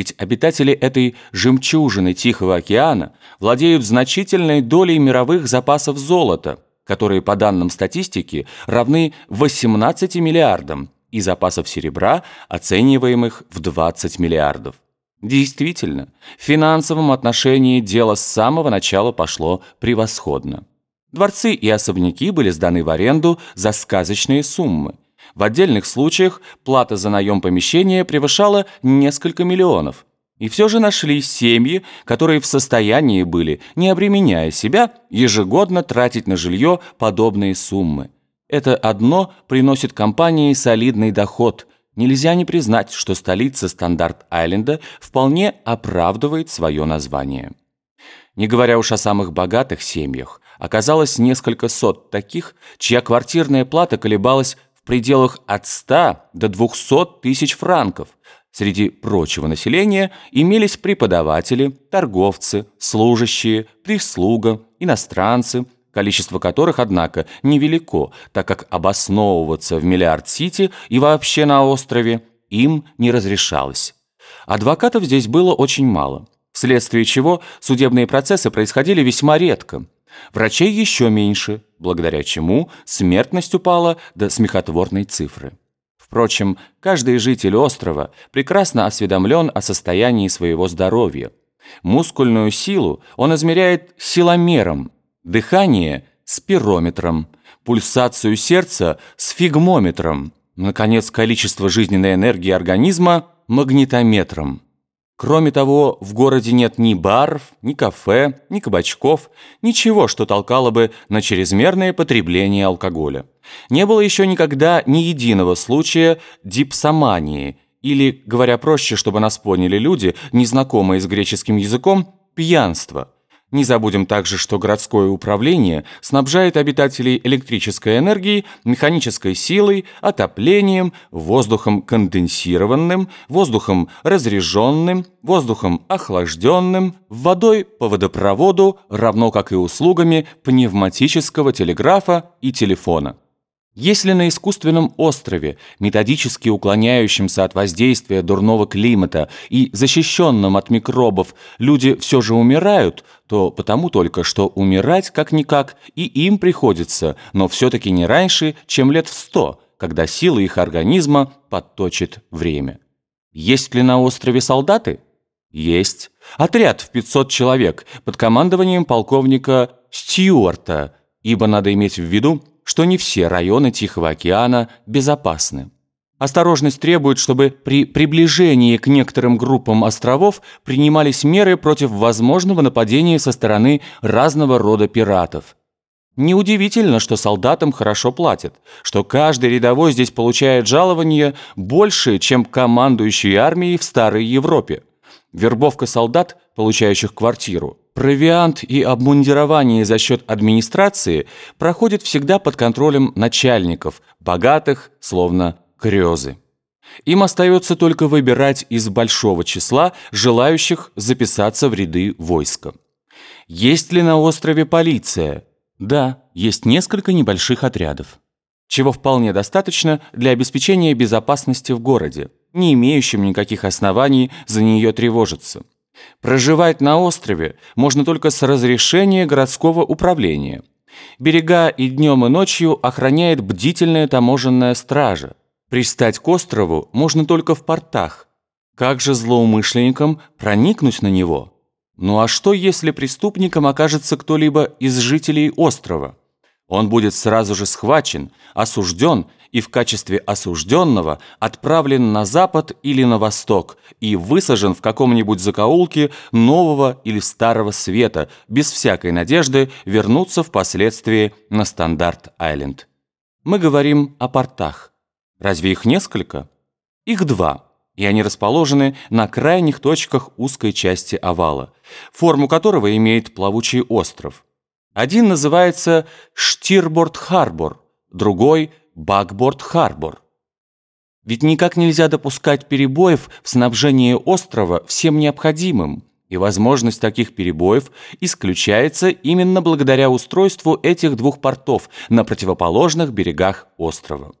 Ведь обитатели этой жемчужины Тихого океана владеют значительной долей мировых запасов золота, которые, по данным статистики, равны 18 миллиардам, и запасов серебра, оцениваемых в 20 миллиардов. Действительно, в финансовом отношении дело с самого начала пошло превосходно. Дворцы и особняки были сданы в аренду за сказочные суммы. В отдельных случаях плата за наем помещения превышала несколько миллионов. И все же нашлись семьи, которые в состоянии были, не обременяя себя, ежегодно тратить на жилье подобные суммы. Это одно приносит компании солидный доход. Нельзя не признать, что столица Стандарт-Айленда вполне оправдывает свое название. Не говоря уж о самых богатых семьях, оказалось несколько сот таких, чья квартирная плата колебалась в пределах от 100 до 200 тысяч франков. Среди прочего населения имелись преподаватели, торговцы, служащие, прислуга, иностранцы, количество которых, однако, невелико, так как обосновываться в Миллиард-Сити и вообще на острове им не разрешалось. Адвокатов здесь было очень мало, вследствие чего судебные процессы происходили весьма редко – Врачей еще меньше, благодаря чему смертность упала до смехотворной цифры. Впрочем, каждый житель острова прекрасно осведомлен о состоянии своего здоровья. Мускульную силу он измеряет силомером, дыхание – спирометром, пульсацию сердца – сфигмометром, наконец, количество жизненной энергии организма – магнитометром. Кроме того, в городе нет ни баров, ни кафе, ни кабачков, ничего, что толкало бы на чрезмерное потребление алкоголя. Не было еще никогда ни единого случая дипсомании, или, говоря проще, чтобы нас поняли люди, незнакомые с греческим языком, пьянства – не забудем также, что городское управление снабжает обитателей электрической энергией, механической силой, отоплением, воздухом конденсированным, воздухом разреженным, воздухом охлажденным, водой по водопроводу, равно как и услугами пневматического телеграфа и телефона. Если на искусственном острове, методически уклоняющемся от воздействия дурного климата и защищенном от микробов, люди все же умирают, то потому только, что умирать как-никак и им приходится, но все-таки не раньше, чем лет в сто, когда силы их организма подточит время. Есть ли на острове солдаты? Есть. Отряд в 500 человек под командованием полковника Стюарта, ибо надо иметь в виду, что не все районы Тихого океана безопасны. Осторожность требует, чтобы при приближении к некоторым группам островов принимались меры против возможного нападения со стороны разного рода пиратов. Неудивительно, что солдатам хорошо платят, что каждый рядовой здесь получает жалование больше, чем командующий армией в Старой Европе. Вербовка солдат, получающих квартиру, Провиант и обмундирование за счет администрации проходит всегда под контролем начальников, богатых, словно крёзы. Им остается только выбирать из большого числа желающих записаться в ряды войска. Есть ли на острове полиция? Да, есть несколько небольших отрядов. Чего вполне достаточно для обеспечения безопасности в городе, не имеющим никаких оснований за нее тревожиться. Проживать на острове можно только с разрешения городского управления. Берега и днем, и ночью охраняет бдительная таможенная стража. Пристать к острову можно только в портах. Как же злоумышленникам проникнуть на него? Ну а что, если преступником окажется кто-либо из жителей острова? Он будет сразу же схвачен, осужден и в качестве осужденного отправлен на запад или на восток и высажен в каком-нибудь закоулке нового или старого света, без всякой надежды вернуться впоследствии на Стандарт-Айленд. Мы говорим о портах. Разве их несколько? Их два и они расположены на крайних точках узкой части овала, форму которого имеет плавучий остров – один называется Штирборд-Харбор, другой – Бакборд-Харбор. Ведь никак нельзя допускать перебоев в снабжении острова всем необходимым, и возможность таких перебоев исключается именно благодаря устройству этих двух портов на противоположных берегах острова.